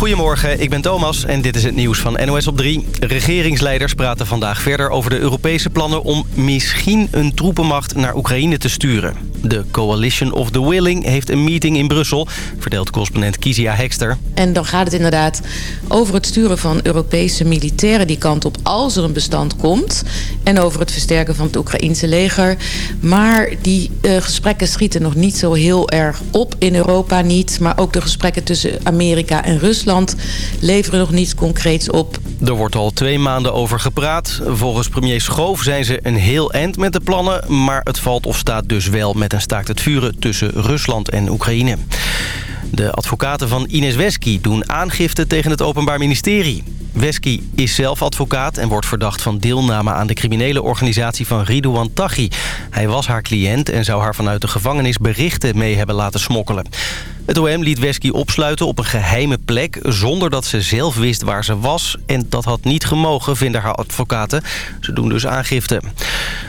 Goedemorgen, ik ben Thomas en dit is het nieuws van NOS op 3. Regeringsleiders praten vandaag verder over de Europese plannen... om misschien een troepenmacht naar Oekraïne te sturen. De Coalition of the Willing heeft een meeting in Brussel... verdeelt correspondent Kizia Hekster. En dan gaat het inderdaad over het sturen van Europese militairen die kant op... als er een bestand komt. En over het versterken van het Oekraïense leger. Maar die uh, gesprekken schieten nog niet zo heel erg op in Europa niet. Maar ook de gesprekken tussen Amerika en Rusland leveren nog niets concreets op. Er wordt al twee maanden over gepraat. Volgens premier Schoof zijn ze een heel eind met de plannen... maar het valt of staat dus wel met een staakt het vuren tussen Rusland en Oekraïne. De advocaten van Ines Wesky doen aangifte tegen het Openbaar Ministerie. Wesky is zelf advocaat en wordt verdacht van deelname aan de criminele organisatie van Ridouan Taghi. Hij was haar cliënt en zou haar vanuit de gevangenis berichten mee hebben laten smokkelen. Het OM liet Wesky opsluiten op een geheime plek... zonder dat ze zelf wist waar ze was. En dat had niet gemogen, vinden haar advocaten. Ze doen dus aangifte.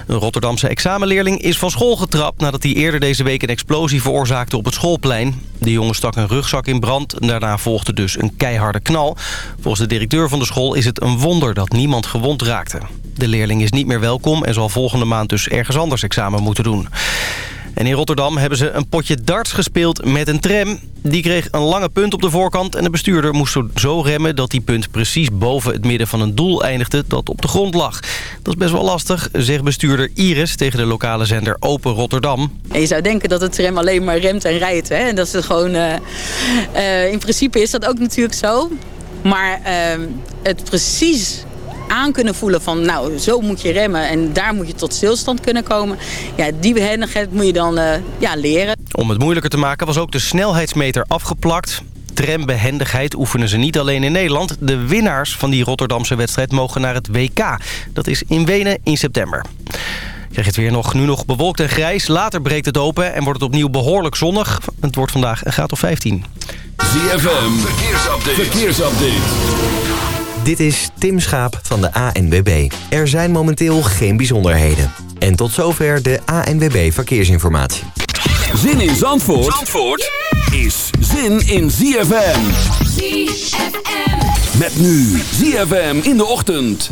Een Rotterdamse examenleerling is van school getrapt... nadat hij eerder deze week een explosie veroorzaakte op het schoolplein. De jongen stak een rugzak in brand. Daarna volgde dus een keiharde knal. Volgens de directeur van de school is het een wonder dat niemand gewond raakte. De leerling is niet meer welkom en zal volgende maand dus ergens anders examen moeten doen. En in Rotterdam hebben ze een potje darts gespeeld met een tram. Die kreeg een lange punt op de voorkant en de bestuurder moest zo remmen... dat die punt precies boven het midden van een doel eindigde dat op de grond lag. Dat is best wel lastig, zegt bestuurder Iris tegen de lokale zender Open Rotterdam. En je zou denken dat de tram alleen maar remt en rijdt. Hè? En dat is gewoon, uh, uh, in principe is dat ook natuurlijk zo. Maar uh, het precies aan kunnen voelen van nou zo moet je remmen en daar moet je tot stilstand kunnen komen. Ja, die behendigheid moet je dan uh, ja, leren. Om het moeilijker te maken was ook de snelheidsmeter afgeplakt. Trambehendigheid oefenen ze niet alleen in Nederland. De winnaars van die Rotterdamse wedstrijd mogen naar het WK. Dat is in Wenen in september. Krijg je het weer nog, nu nog bewolkt en grijs. Later breekt het open en wordt het opnieuw behoorlijk zonnig. Het wordt vandaag een graad of 15. ZFM, verkeersupdate. verkeersupdate. Dit is Tim Schaap van de ANWB. Er zijn momenteel geen bijzonderheden. En tot zover de ANWB Verkeersinformatie. Zin in Zandvoort, Zandvoort is zin in ZFM. ZFM. Met nu ZFM in de ochtend.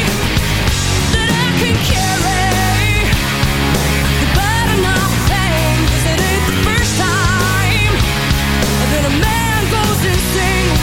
sing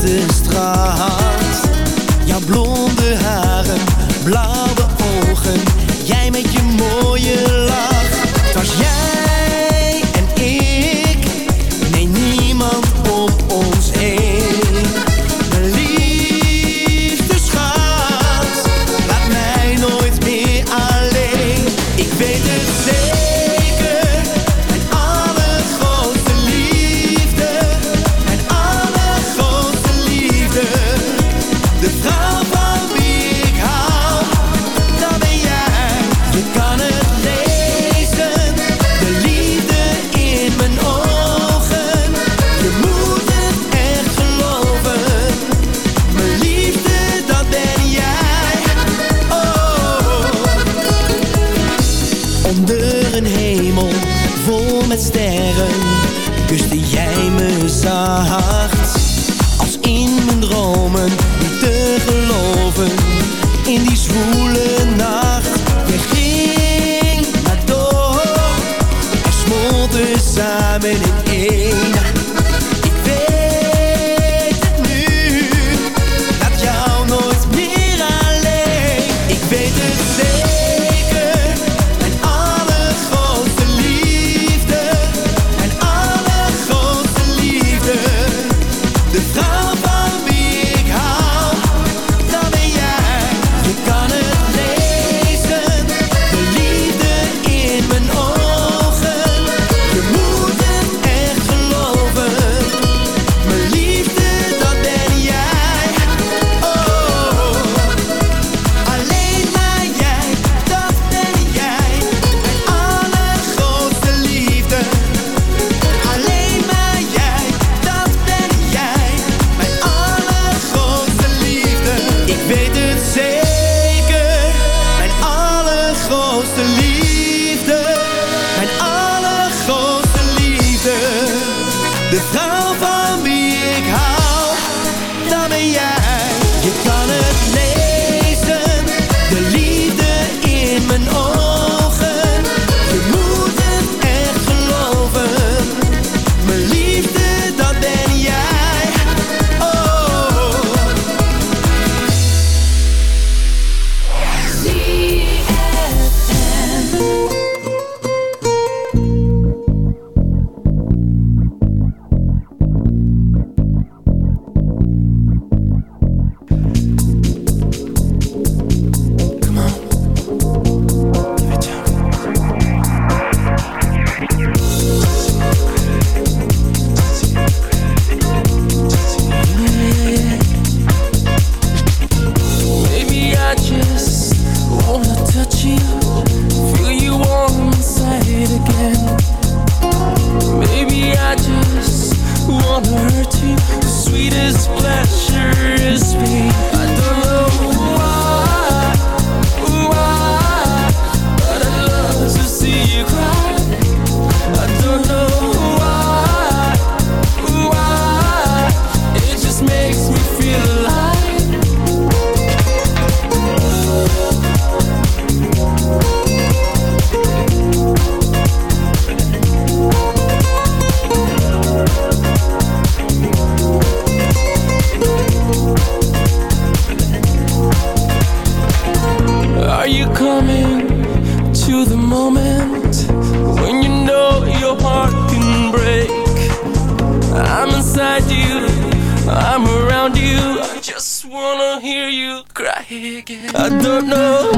De straat. Jouw blonde haren, blauwe ogen, jij met je mooie lach. Het was jij. I don't know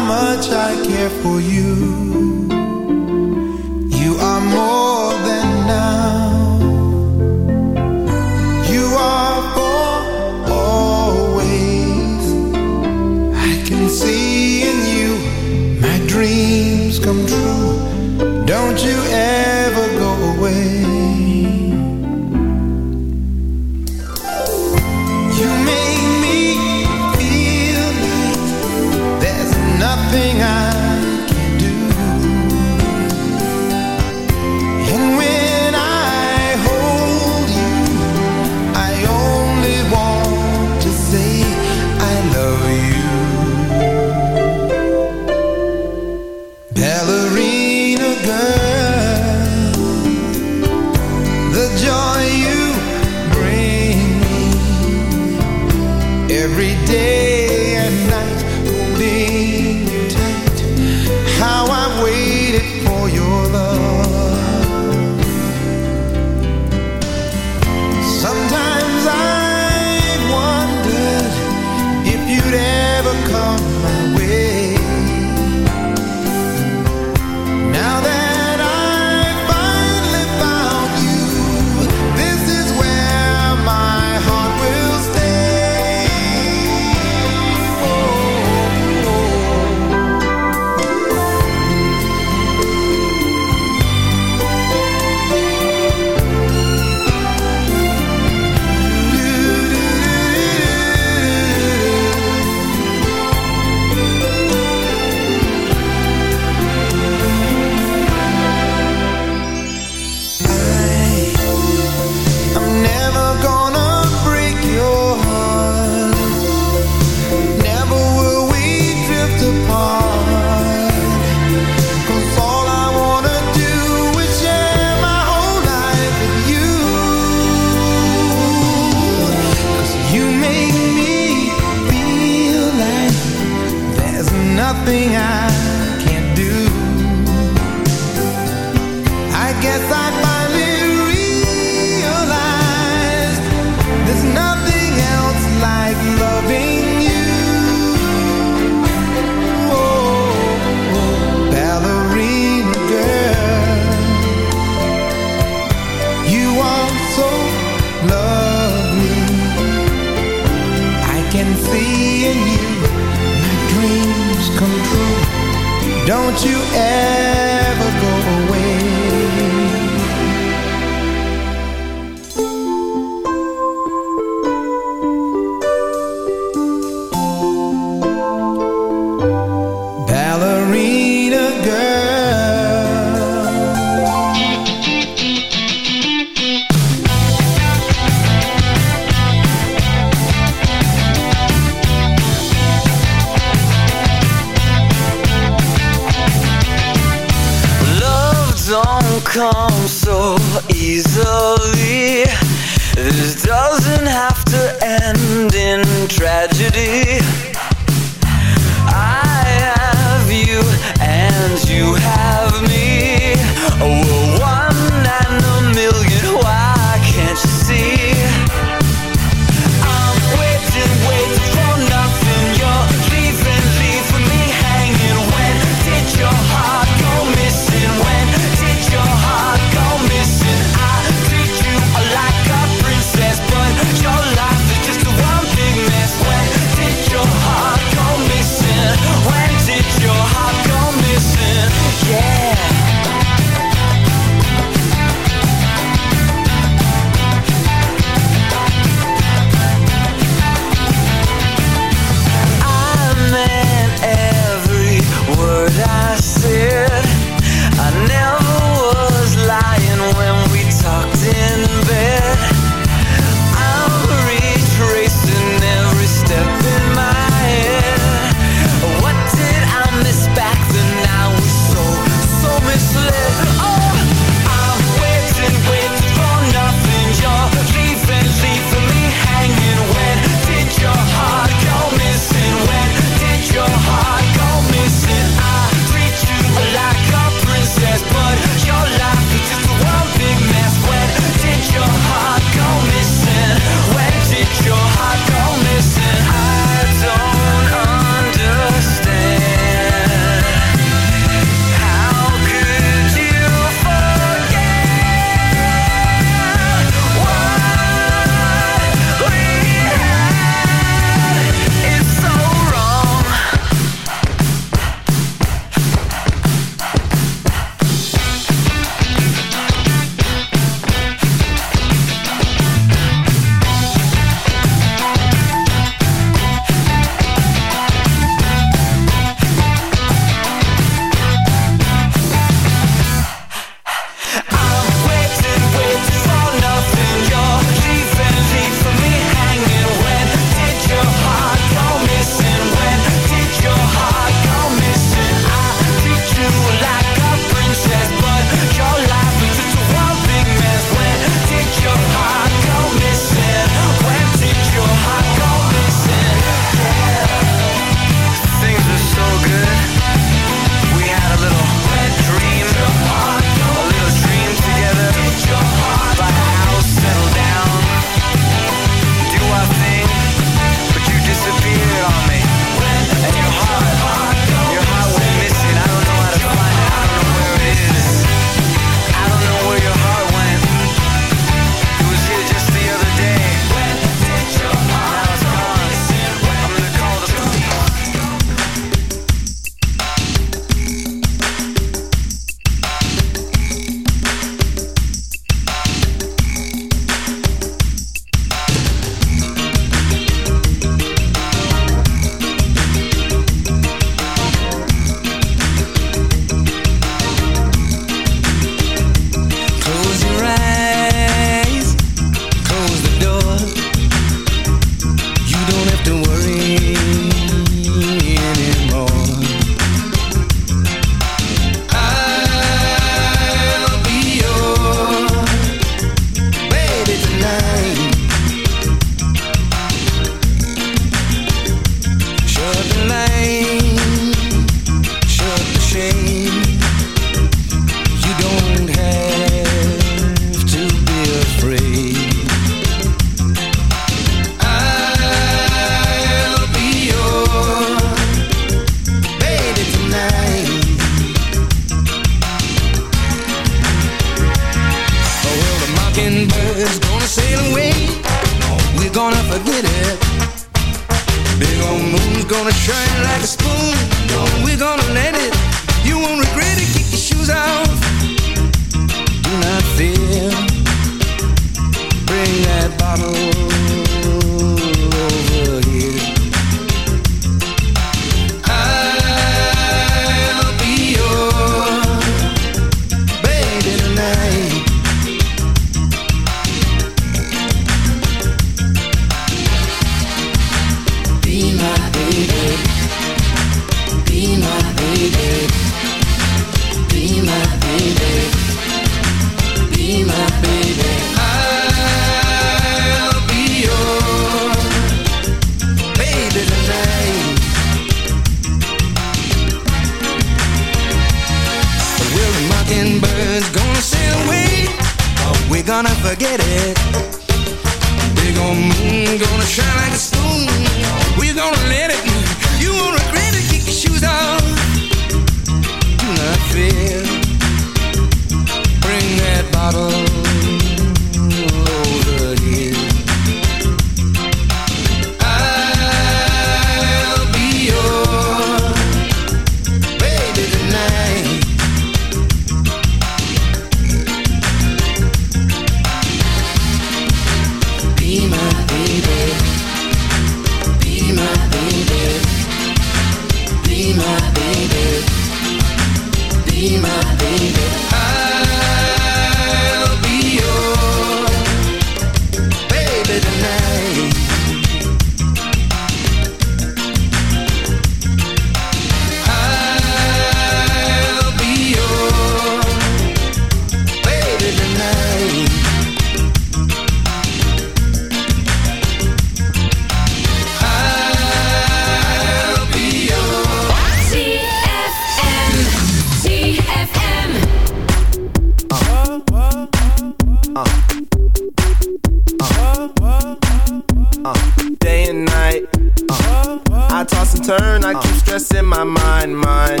my mind, mind.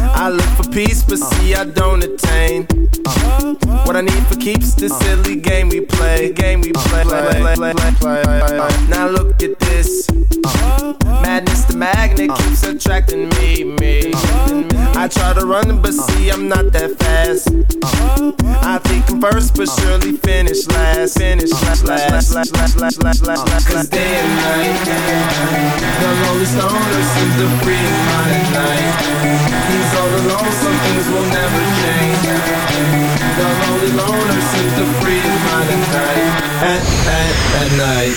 I look for peace, but see I don't attain. What I need for keeps this silly game we play, game we play. Now look at this. Madness, the magnet keeps attracting me, me. I try to run, but see I'm not that fast. I think I'm first, but surely finish last, finish last, last, last, last, last, last, last, last. Cause day and night, the lonely stoner seems to free mind at night. He's all alone, some things will never change. The lonely loner at night, at, at, at night.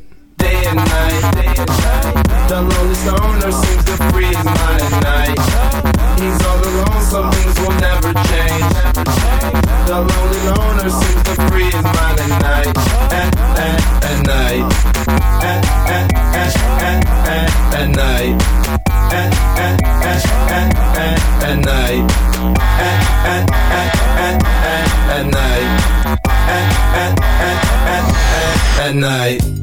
The lonely loner seems to free his mind at night. At, at, at night. At, at, at, at, at, at night. At, at, at, at, at, at night. At, night. At, at, at, at, at, at night.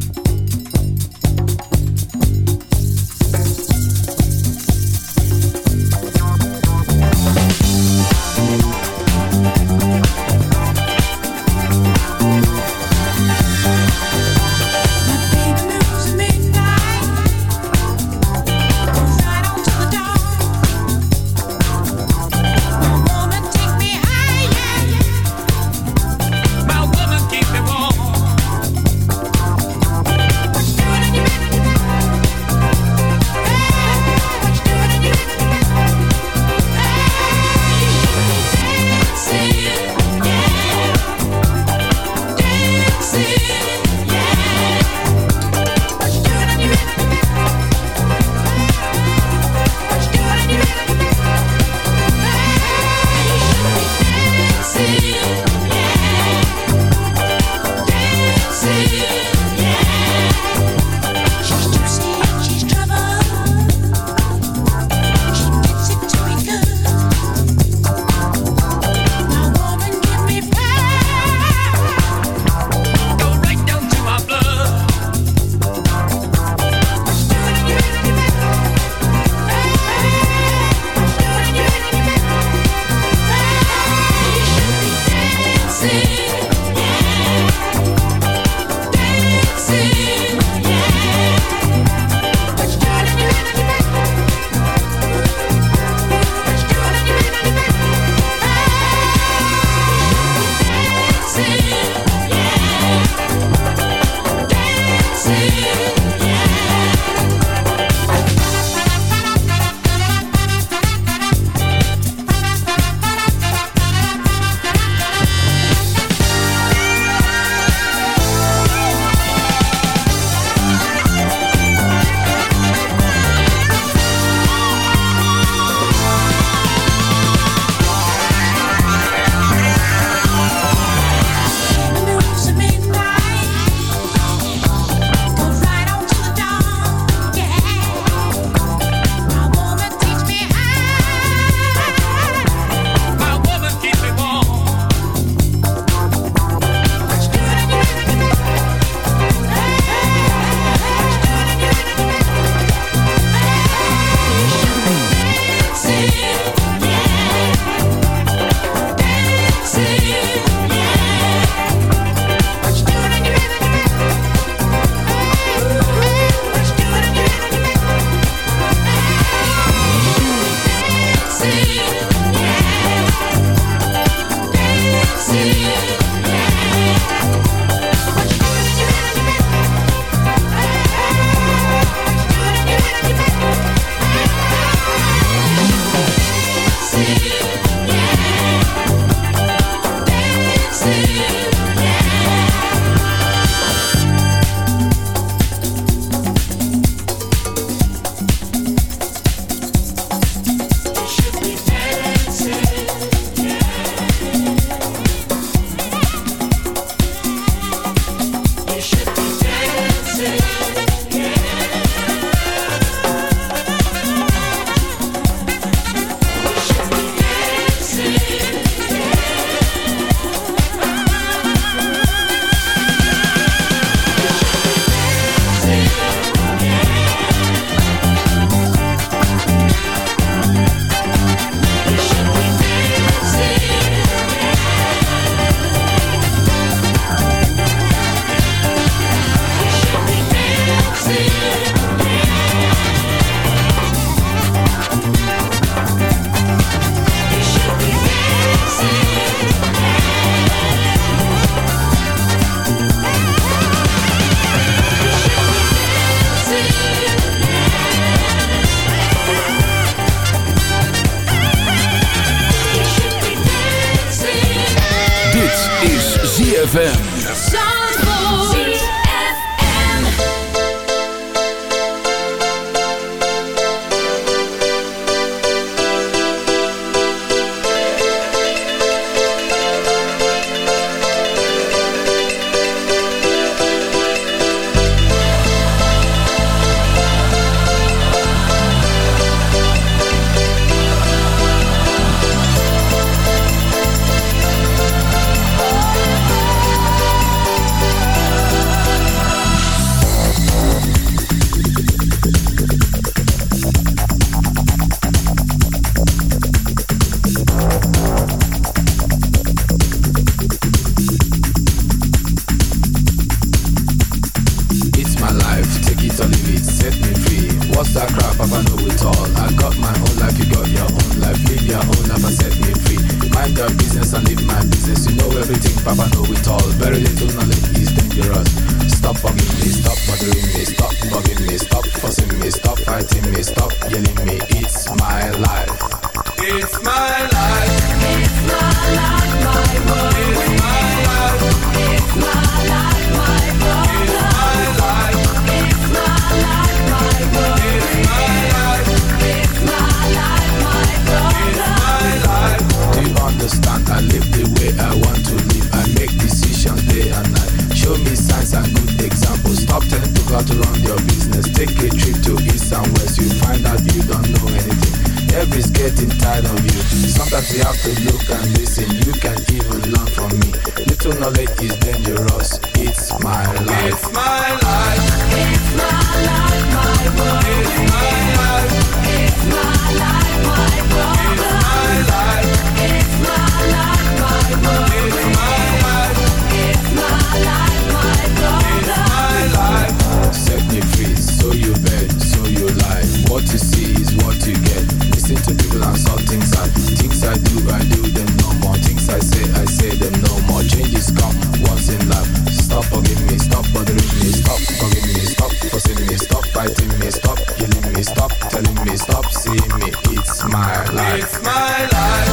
my life.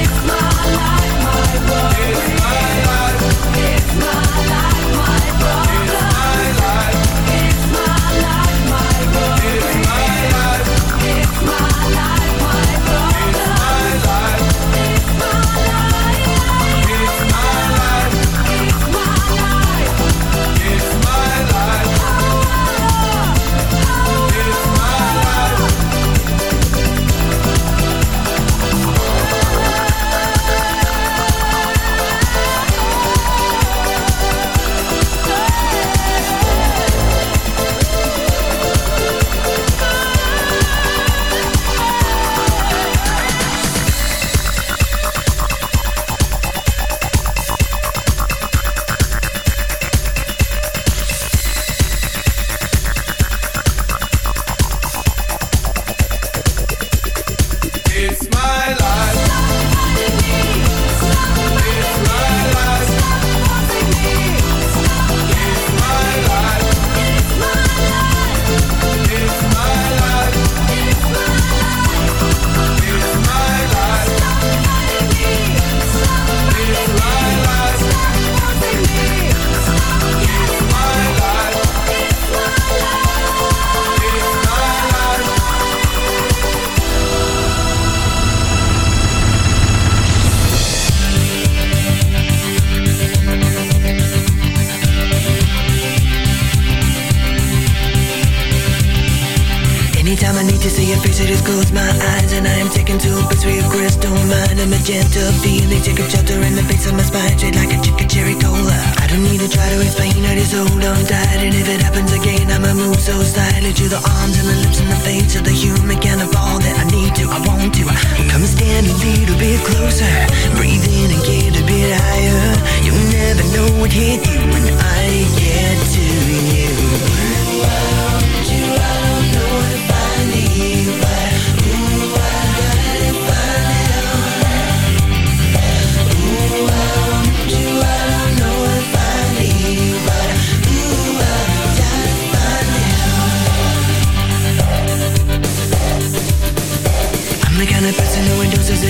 It's my life, my world. And if it happens again, I'ma move so slightly To the arms and the lips and the face of the human kind of all that I need to, I want to. Come stand a little bit closer Breathe in and get a bit higher. You'll never know what hit you when I get to.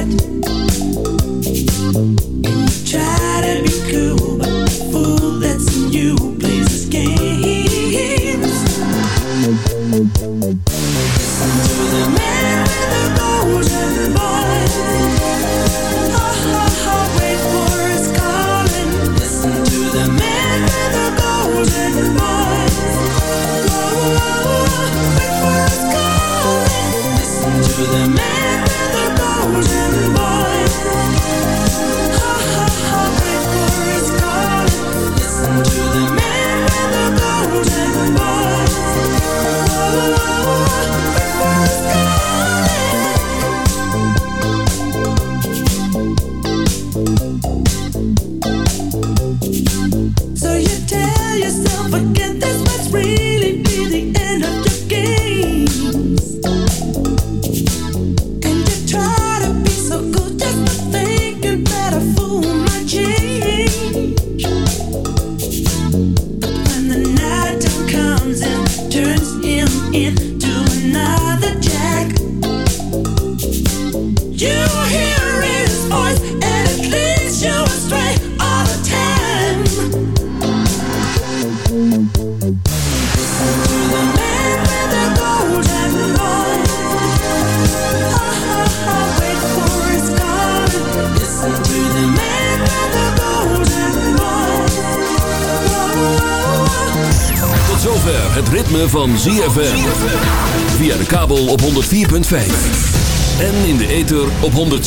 cigarette.